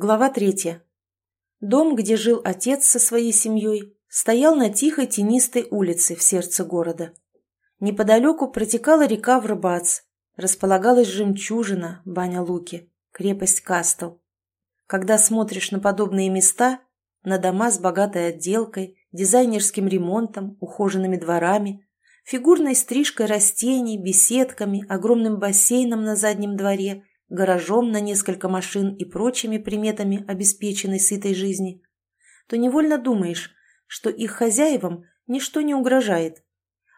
Глава третья. Дом, где жил отец со своей семьей, стоял на тихой тенистой улице в сердце города. Неподалеку протекала река Врбац, располагалась жемчужина, баня Луки, крепость Кастел. Когда смотришь на подобные места, на дома с богатой отделкой, дизайнерским ремонтом, ухоженными дворами, фигурной стрижкой растений, беседками, огромным бассейном на заднем дворе, гаражом на несколько машин и прочими приметами обеспеченной сытой жизни, то невольно думаешь, что их хозяевам ничто не угрожает.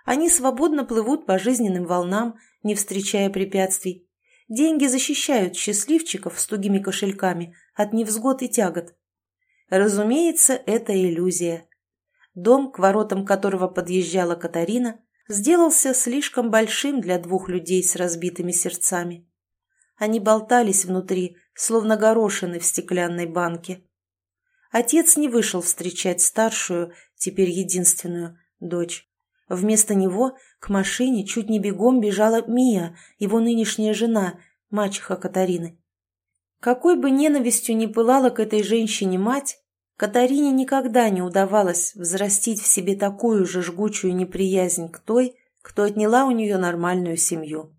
Они свободно плывут по жизненным волнам, не встречая препятствий. Деньги защищают счастливчиков с тугими кошельками от невзгод и тягот. Разумеется, это иллюзия. Дом, к воротам которого подъезжала Катарина, сделался слишком большим для двух людей с разбитыми сердцами. Они болтались внутри, словно горошины в стеклянной банке. Отец не вышел встречать старшую, теперь единственную, дочь. Вместо него к машине чуть не бегом бежала Мия, его нынешняя жена, мачеха Катарины. Какой бы ненавистью ни пылала к этой женщине мать, Катарине никогда не удавалось взрастить в себе такую же жгучую неприязнь к той, кто отняла у нее нормальную семью.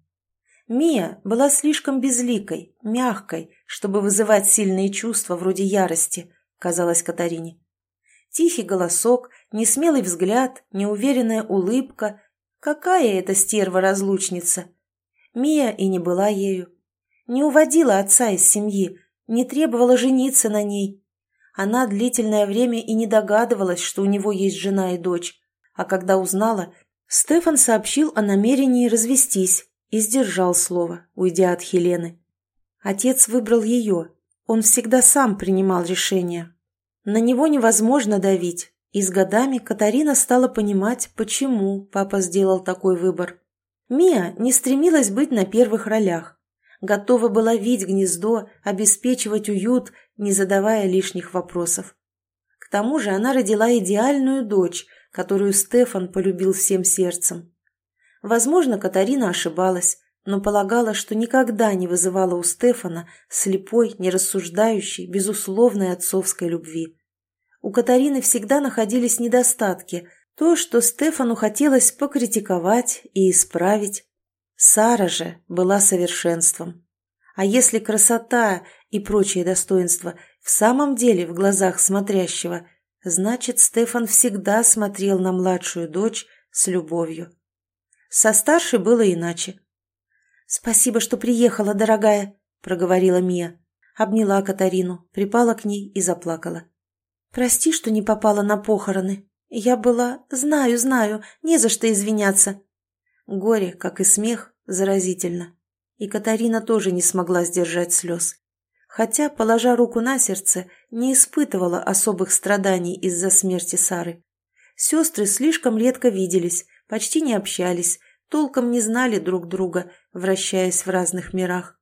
Мия была слишком безликой, мягкой, чтобы вызывать сильные чувства вроде ярости, казалось Катарине. Тихий голосок, несмелый взгляд, неуверенная улыбка. Какая это стерва-разлучница? Мия и не была ею. Не уводила отца из семьи, не требовала жениться на ней. Она длительное время и не догадывалась, что у него есть жена и дочь. А когда узнала, Стефан сообщил о намерении развестись и сдержал слово, уйдя от Хелены. Отец выбрал ее. Он всегда сам принимал решения. На него невозможно давить, и с годами Катарина стала понимать, почему папа сделал такой выбор. Мия не стремилась быть на первых ролях. Готова была вить гнездо, обеспечивать уют, не задавая лишних вопросов. К тому же она родила идеальную дочь, которую Стефан полюбил всем сердцем. Возможно, Катарина ошибалась, но полагала, что никогда не вызывала у Стефана слепой, нерассуждающей, безусловной отцовской любви. У Катарины всегда находились недостатки, то, что Стефану хотелось покритиковать и исправить. Сара же была совершенством. А если красота и прочие достоинства в самом деле в глазах смотрящего, значит, Стефан всегда смотрел на младшую дочь с любовью. Со старшей было иначе. «Спасибо, что приехала, дорогая», — проговорила Мия. Обняла Катарину, припала к ней и заплакала. «Прости, что не попала на похороны. Я была... Знаю, знаю, не за что извиняться». Горе, как и смех, заразительно. И Катарина тоже не смогла сдержать слез. Хотя, положа руку на сердце, не испытывала особых страданий из-за смерти Сары. Сестры слишком редко виделись, почти не общались, толком не знали друг друга, вращаясь в разных мирах.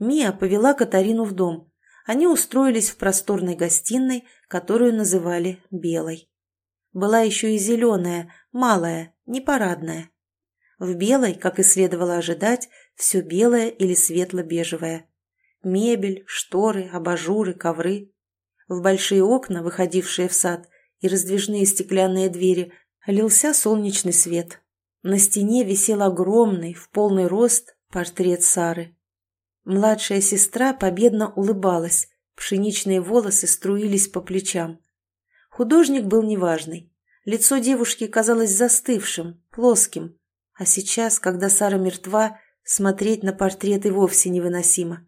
Мия повела Катарину в дом. Они устроились в просторной гостиной, которую называли «белой». Была еще и зеленая, малая, непарадная. В белой, как и следовало ожидать, все белое или светло-бежевое. Мебель, шторы, абажуры, ковры. В большие окна, выходившие в сад, и раздвижные стеклянные двери лился солнечный свет. На стене висел огромный, в полный рост, портрет Сары. Младшая сестра победно улыбалась, пшеничные волосы струились по плечам. Художник был неважный. Лицо девушки казалось застывшим, плоским, а сейчас, когда Сара мертва, смотреть на портрет и вовсе невыносимо.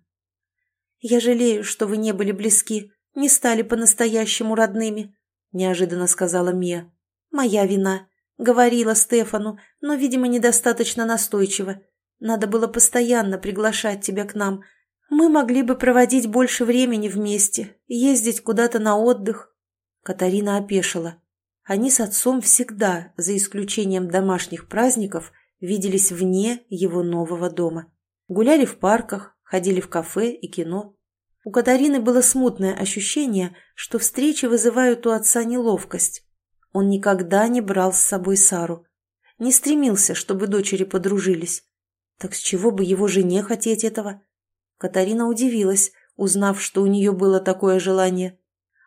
«Я жалею, что вы не были близки, не стали по-настоящему родными», — неожиданно сказала Мия. «Моя вина. Говорила Стефану, но, видимо, недостаточно настойчиво. Надо было постоянно приглашать тебя к нам. Мы могли бы проводить больше времени вместе, ездить куда-то на отдых». Катарина опешила. Они с отцом всегда, за исключением домашних праздников, виделись вне его нового дома. Гуляли в парках, ходили в кафе и кино. У Катарины было смутное ощущение, что встречи вызывают у отца неловкость. Он никогда не брал с собой Сару. Не стремился, чтобы дочери подружились. Так с чего бы его жене хотеть этого? Катарина удивилась, узнав, что у нее было такое желание.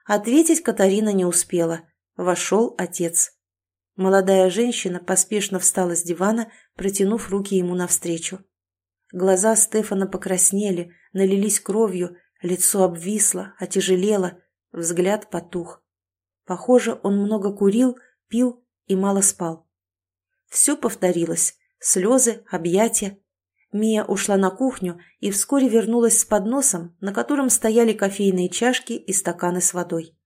Ответить Катарина не успела. Вошел отец. Молодая женщина поспешно встала с дивана, протянув руки ему навстречу. Глаза Стефана покраснели, налились кровью, лицо обвисло, отяжелело, взгляд потух. Похоже, он много курил, пил и мало спал. Все повторилось. Слезы, объятия. Мия ушла на кухню и вскоре вернулась с подносом, на котором стояли кофейные чашки и стаканы с водой.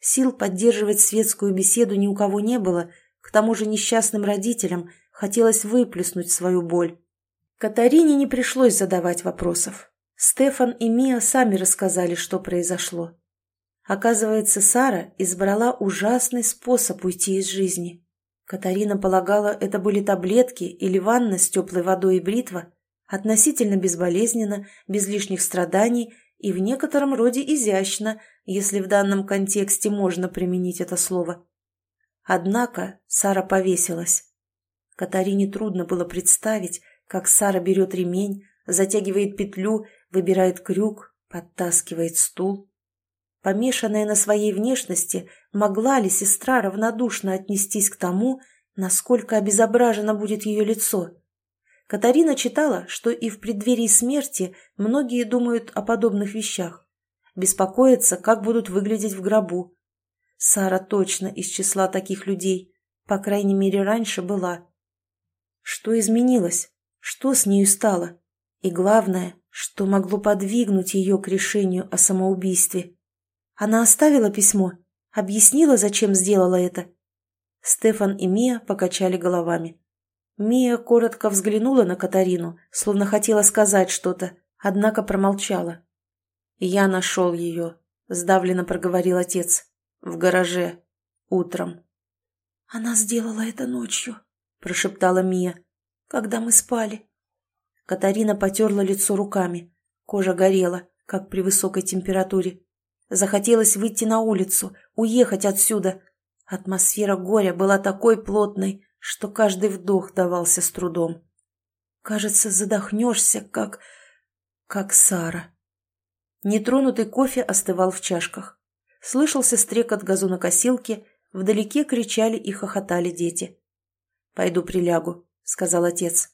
Сил поддерживать светскую беседу ни у кого не было, к тому же несчастным родителям хотелось выплеснуть свою боль. Катарине не пришлось задавать вопросов. Стефан и Мия сами рассказали, что произошло. Оказывается, Сара избрала ужасный способ уйти из жизни. Катарина полагала, это были таблетки или ванна с теплой водой и бритва, относительно безболезненно, без лишних страданий и в некотором роде изящно, если в данном контексте можно применить это слово. Однако Сара повесилась. Катарине трудно было представить, как Сара берет ремень, затягивает петлю, выбирает крюк, подтаскивает стул. Помешанная на своей внешности, могла ли сестра равнодушно отнестись к тому, насколько обезображено будет ее лицо? Катарина читала, что и в преддверии смерти многие думают о подобных вещах. Беспокоятся, как будут выглядеть в гробу. Сара точно из числа таких людей, по крайней мере, раньше была. Что изменилось? Что с нею стало? И главное, что могло подвигнуть ее к решению о самоубийстве? Она оставила письмо, объяснила, зачем сделала это. Стефан и Мия покачали головами. Мия коротко взглянула на Катарину, словно хотела сказать что-то, однако промолчала. «Я нашел ее», — сдавленно проговорил отец. «В гараже. Утром». «Она сделала это ночью», — прошептала Мия, — «когда мы спали». Катарина потерла лицо руками. Кожа горела, как при высокой температуре. Захотелось выйти на улицу, уехать отсюда. Атмосфера горя была такой плотной, что каждый вдох давался с трудом. Кажется, задохнешься, как... как Сара. Нетронутый кофе остывал в чашках. Слышался стрекот газонокосилки, вдалеке кричали и хохотали дети. «Пойду прилягу», — сказал отец.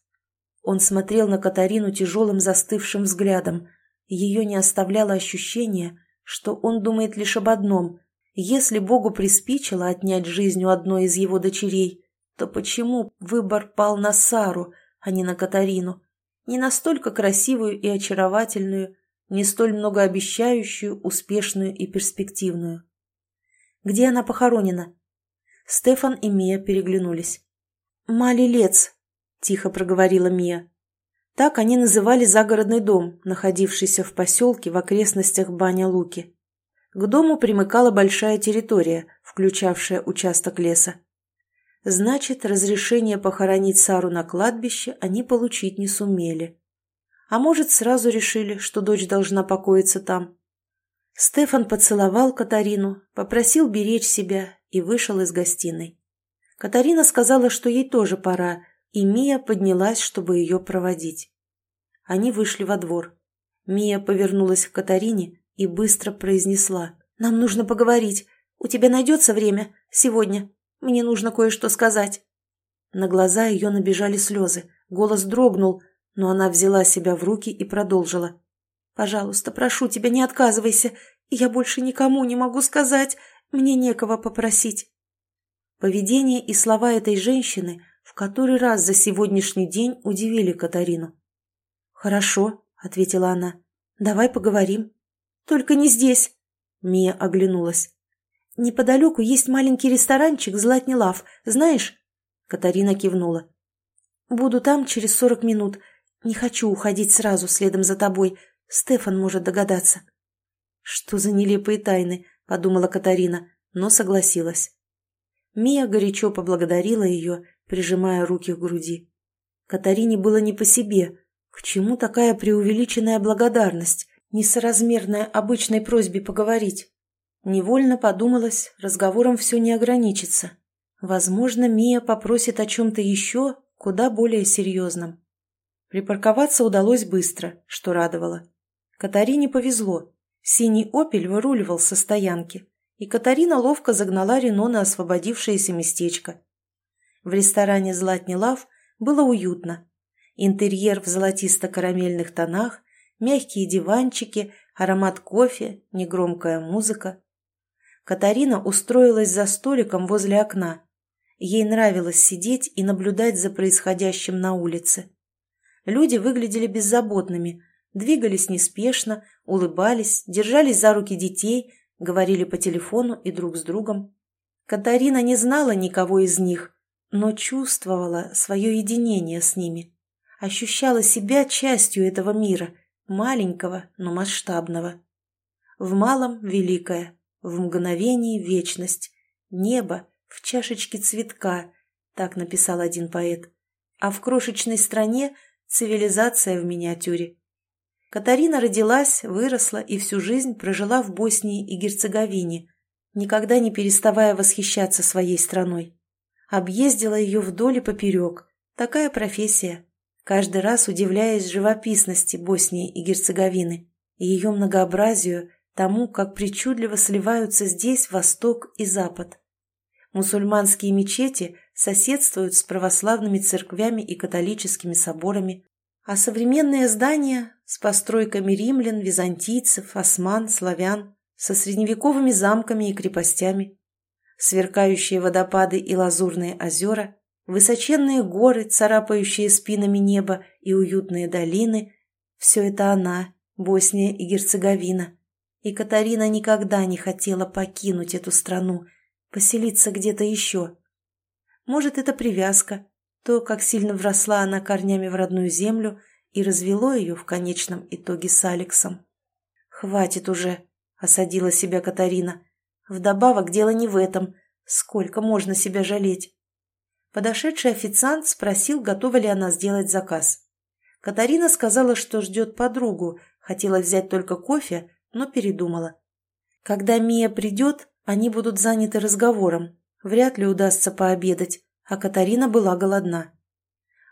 Он смотрел на Катарину тяжелым застывшим взглядом. Ее не оставляло ощущение, что он думает лишь об одном. Если Богу приспичило отнять жизнь у одной из его дочерей, то почему выбор пал на Сару, а не на Катарину? Не настолько красивую и очаровательную, не столь многообещающую, успешную и перспективную. Где она похоронена? Стефан и Мия переглянулись. «Малилец», — тихо проговорила Мия. Так они называли загородный дом, находившийся в поселке в окрестностях Баня-Луки. К дому примыкала большая территория, включавшая участок леса. Значит, разрешение похоронить Сару на кладбище они получить не сумели. А может, сразу решили, что дочь должна покоиться там. Стефан поцеловал Катарину, попросил беречь себя и вышел из гостиной. Катарина сказала, что ей тоже пора, и Мия поднялась, чтобы ее проводить. Они вышли во двор. Мия повернулась к Катарине и быстро произнесла. «Нам нужно поговорить. У тебя найдется время? Сегодня. Мне нужно кое-что сказать». На глаза ее набежали слезы. Голос дрогнул, но она взяла себя в руки и продолжила. «Пожалуйста, прошу тебя, не отказывайся. Я больше никому не могу сказать. Мне некого попросить». Поведение и слова этой женщины в который раз за сегодняшний день удивили Катарину. «Хорошо», — ответила она. «Давай поговорим». «Только не здесь», — Мия оглянулась. «Неподалеку есть маленький ресторанчик «Златни Лав», знаешь?» Катарина кивнула. «Буду там через сорок минут. Не хочу уходить сразу следом за тобой. Стефан может догадаться». «Что за нелепые тайны?» — подумала Катарина, но согласилась. Мия горячо поблагодарила ее прижимая руки к груди. Катарине было не по себе. К чему такая преувеличенная благодарность, несоразмерная обычной просьбе поговорить? Невольно подумалось, разговором все не ограничится. Возможно, Мия попросит о чем-то еще, куда более серьезном. Припарковаться удалось быстро, что радовало. Катарине повезло. Синий «Опель» выруливал со стоянки, и Катарина ловко загнала Рено на освободившееся местечко. В ресторане «Златни Лав» было уютно. Интерьер в золотисто-карамельных тонах, мягкие диванчики, аромат кофе, негромкая музыка. Катарина устроилась за столиком возле окна. Ей нравилось сидеть и наблюдать за происходящим на улице. Люди выглядели беззаботными, двигались неспешно, улыбались, держались за руки детей, говорили по телефону и друг с другом. Катарина не знала никого из них, но чувствовала свое единение с ними, ощущала себя частью этого мира, маленького, но масштабного. В малом – великое, в мгновении – вечность, небо в чашечке цветка, так написал один поэт, а в крошечной стране – цивилизация в миниатюре. Катарина родилась, выросла и всю жизнь прожила в Боснии и Герцеговине, никогда не переставая восхищаться своей страной. Объездила ее вдоль и поперек. Такая профессия. Каждый раз удивляясь живописности Боснии и Герцеговины и ее многообразию, тому, как причудливо сливаются здесь Восток и Запад. Мусульманские мечети соседствуют с православными церквями и католическими соборами, а современные здания с постройками римлян, византийцев, осман, славян, со средневековыми замками и крепостями, сверкающие водопады и лазурные озера, высоченные горы, царапающие спинами небо и уютные долины – все это она, Босния и Герцеговина. И Катарина никогда не хотела покинуть эту страну, поселиться где-то еще. Может, это привязка, то, как сильно вросла она корнями в родную землю и развело ее в конечном итоге с Алексом. «Хватит уже», — осадила себя Катарина. «Вдобавок дело не в этом. Сколько можно себя жалеть?» Подошедший официант спросил, готова ли она сделать заказ. Катарина сказала, что ждет подругу, хотела взять только кофе, но передумала. Когда Мия придет, они будут заняты разговором. Вряд ли удастся пообедать, а Катарина была голодна.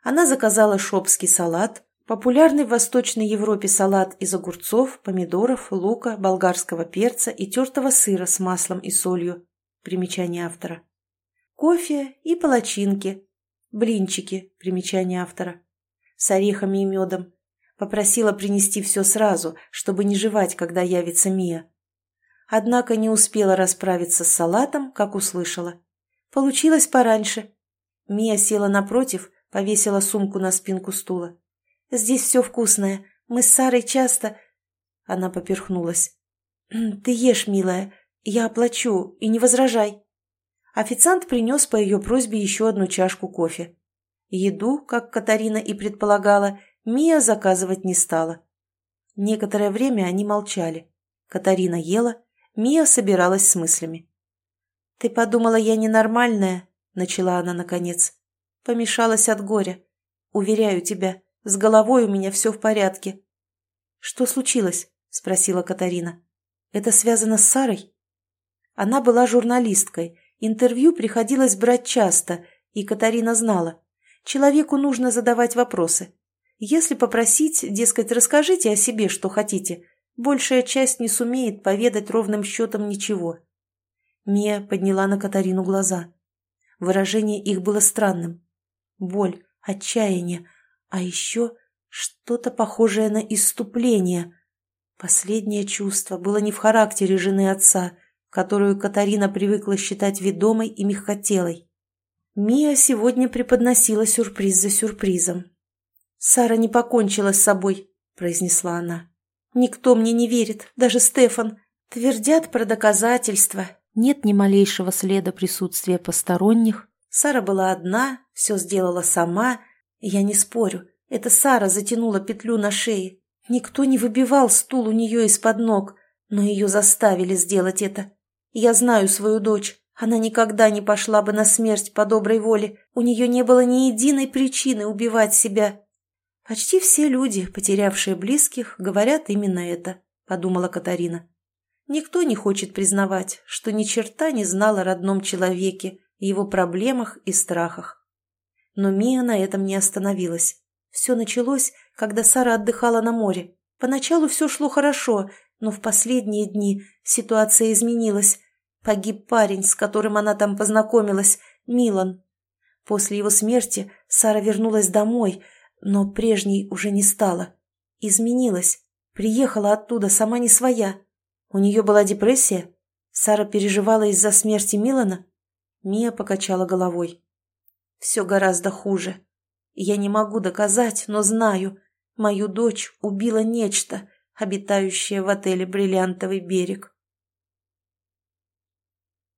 Она заказала шопский салат, популярный в Восточной Европе салат из огурцов, помидоров, лука, болгарского перца и тертого сыра с маслом и солью. Примечание автора. Кофе и палачинки. Блинчики. Примечание автора. С орехами и медом. Попросила принести все сразу, чтобы не жевать, когда явится Мия. Однако не успела расправиться с салатом, как услышала. Получилось пораньше. Мия села напротив, повесила сумку на спинку стула. «Здесь все вкусное. Мы с Сарой часто...» Она поперхнулась. «Ты ешь, милая. Я оплачу, и не возражай». Официант принес по ее просьбе еще одну чашку кофе. Еду, как Катарина и предполагала, Мия заказывать не стала. Некоторое время они молчали. Катарина ела, Мия собиралась с мыслями. «Ты подумала, я ненормальная?» — начала она наконец. «Помешалась от горя. Уверяю тебя, с головой у меня все в порядке». «Что случилось?» — спросила Катарина. «Это связано с Сарой?» Она была журналисткой. Интервью приходилось брать часто, и Катарина знала. Человеку нужно задавать вопросы. Если попросить, дескать, расскажите о себе, что хотите, большая часть не сумеет поведать ровным счетом ничего. Мия подняла на Катарину глаза. Выражение их было странным. Боль, отчаяние, а еще что-то похожее на иступление. Последнее чувство было не в характере жены отца, которую Катарина привыкла считать ведомой и мягкотелой. Мия сегодня преподносила сюрприз за сюрпризом. «Сара не покончила с собой», — произнесла она. «Никто мне не верит, даже Стефан. Твердят про доказательства, нет ни малейшего следа присутствия посторонних. Сара была одна, все сделала сама. Я не спорю, это Сара затянула петлю на шее. Никто не выбивал стул у нее из-под ног, но ее заставили сделать это. Я знаю свою дочь. Она никогда не пошла бы на смерть по доброй воле. У нее не было ни единой причины убивать себя. Почти все люди, потерявшие близких, говорят именно это, подумала Катарина. Никто не хочет признавать, что ни черта не знал о родном человеке, его проблемах и страхах. Но Мия на этом не остановилась. Все началось, когда Сара отдыхала на море. Поначалу все шло хорошо, но в последние дни ситуация изменилась. Погиб парень, с которым она там познакомилась, Милан. После его смерти Сара вернулась домой, но прежней уже не стала. Изменилась. Приехала оттуда сама не своя. У нее была депрессия? Сара переживала из-за смерти Милана? Мия покачала головой. Все гораздо хуже. Я не могу доказать, но знаю. Мою дочь убила нечто, обитающее в отеле «Бриллиантовый берег».